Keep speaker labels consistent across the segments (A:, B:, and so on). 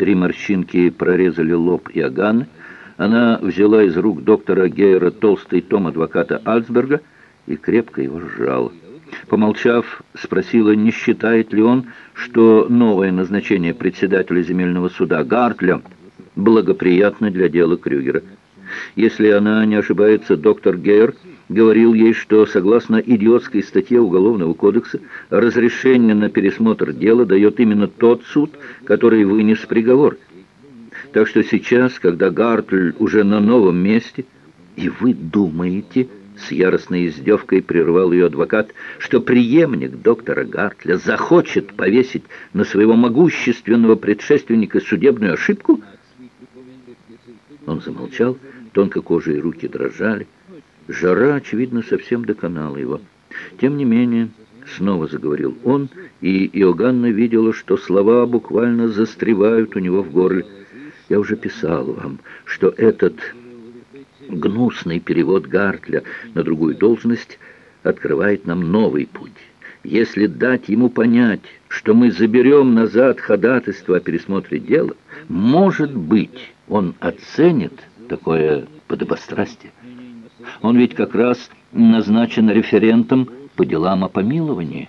A: Три морщинки прорезали лоб Иоганны. Она взяла из рук доктора Гейера толстый том адвоката Альцберга и крепко его сжала. Помолчав, спросила, не считает ли он, что новое назначение председателя земельного суда Гартля благоприятно для дела Крюгера. Если она не ошибается, доктор Гейер говорил ей, что, согласно идиотской статье Уголовного кодекса, разрешение на пересмотр дела дает именно тот суд, который вынес приговор. Так что сейчас, когда Гартль уже на новом месте, и вы думаете, с яростной издевкой прервал ее адвокат, что преемник доктора Гартля захочет повесить на своего могущественного предшественника судебную ошибку? Он замолчал, тонко кожа и руки дрожали. Жара, очевидно, совсем доконала его. Тем не менее, снова заговорил он, и Иоганна видела, что слова буквально застревают у него в горле. Я уже писал вам, что этот гнусный перевод Гартля на другую должность открывает нам новый путь. Если дать ему понять, что мы заберем назад ходатайство о пересмотре дела, может быть, он оценит такое подобострастие. Он ведь как раз назначен референтом по делам о помиловании.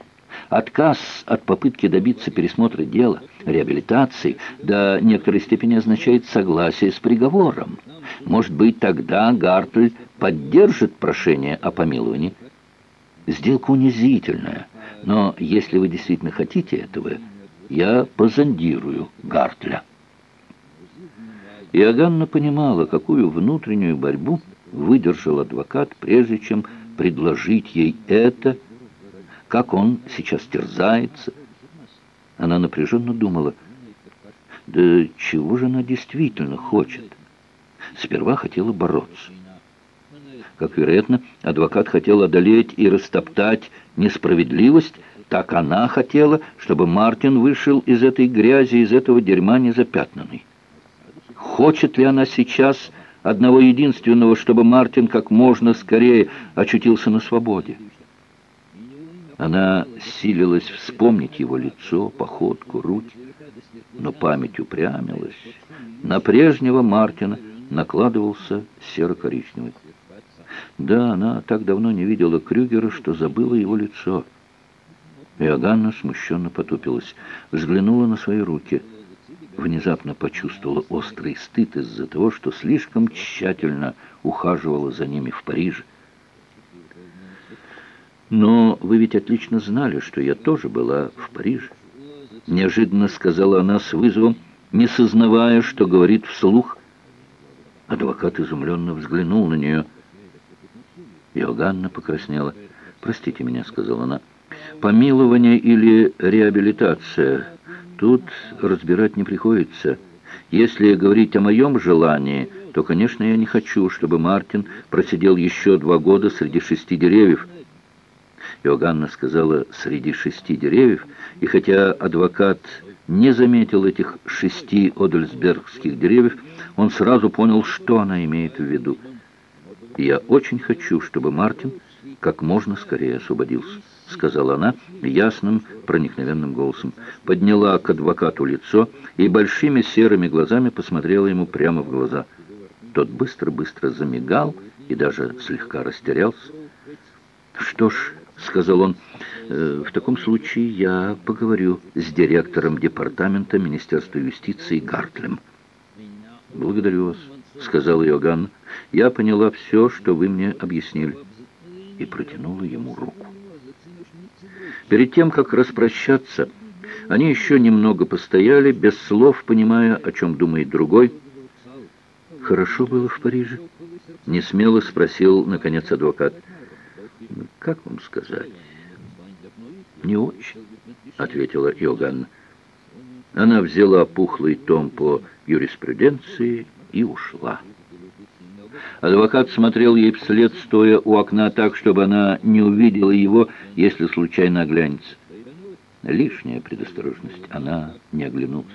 A: Отказ от попытки добиться пересмотра дела, реабилитации, до некоторой степени означает согласие с приговором. Может быть, тогда Гартль поддержит прошение о помиловании. Сделка унизительная, но если вы действительно хотите этого, я позондирую Гартля. Иоганна понимала, какую внутреннюю борьбу выдержал адвокат, прежде чем предложить ей это, как он сейчас терзается. Она напряженно думала, да чего же она действительно хочет? Сперва хотела бороться. Как вероятно, адвокат хотел одолеть и растоптать несправедливость, так она хотела, чтобы Мартин вышел из этой грязи, из этого дерьма незапятнанный. Хочет ли она сейчас одного единственного, чтобы Мартин как можно скорее очутился на свободе? Она силилась вспомнить его лицо, походку, руки, но память упрямилась. На прежнего Мартина накладывался серо-коричневый. Да, она так давно не видела Крюгера, что забыла его лицо. Иоганна смущенно потупилась, взглянула на свои руки — внезапно почувствовала острый стыд из-за того, что слишком тщательно ухаживала за ними в Париже. «Но вы ведь отлично знали, что я тоже была в Париже», — неожиданно сказала она с вызовом, не сознавая, что говорит вслух. Адвокат изумленно взглянул на нее. Иоганна покраснела. «Простите меня», — сказала она. «Помилование или реабилитация?» Тут разбирать не приходится. Если говорить о моем желании, то, конечно, я не хочу, чтобы Мартин просидел еще два года среди шести деревьев. Иоганна сказала «среди шести деревьев», и хотя адвокат не заметил этих шести одельсбергских деревьев, он сразу понял, что она имеет в виду. «Я очень хочу, чтобы Мартин как можно скорее освободился» сказала она ясным, проникновенным голосом. Подняла к адвокату лицо и большими серыми глазами посмотрела ему прямо в глаза. Тот быстро-быстро замигал и даже слегка растерялся. «Что ж», — сказал он, «э, — «в таком случае я поговорю с директором департамента Министерства юстиции Гартлем». «Благодарю вас», — сказал Иоганн. «Я поняла все, что вы мне объяснили» и протянула ему руку. Перед тем, как распрощаться, они еще немного постояли, без слов понимая, о чем думает другой. «Хорошо было в Париже?» — несмело спросил, наконец, адвокат. «Как вам сказать?» «Не очень», — ответила Иоганна. Она взяла пухлый том по юриспруденции и ушла. Адвокат смотрел ей вслед, стоя у окна так, чтобы она не увидела его, если случайно оглянется. Лишняя предосторожность. Она не оглянулась.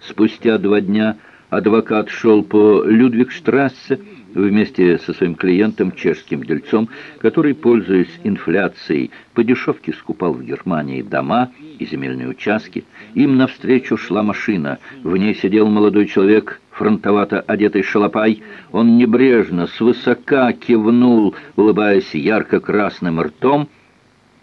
A: Спустя два дня адвокат шел по Людвигштрассе, вместе со своим клиентом, чешским дельцом, который, пользуясь инфляцией, по дешевке скупал в Германии дома и земельные участки. Им навстречу шла машина. В ней сидел молодой человек, фронтовато одетый шалопай. Он небрежно, свысока кивнул, улыбаясь ярко-красным ртом,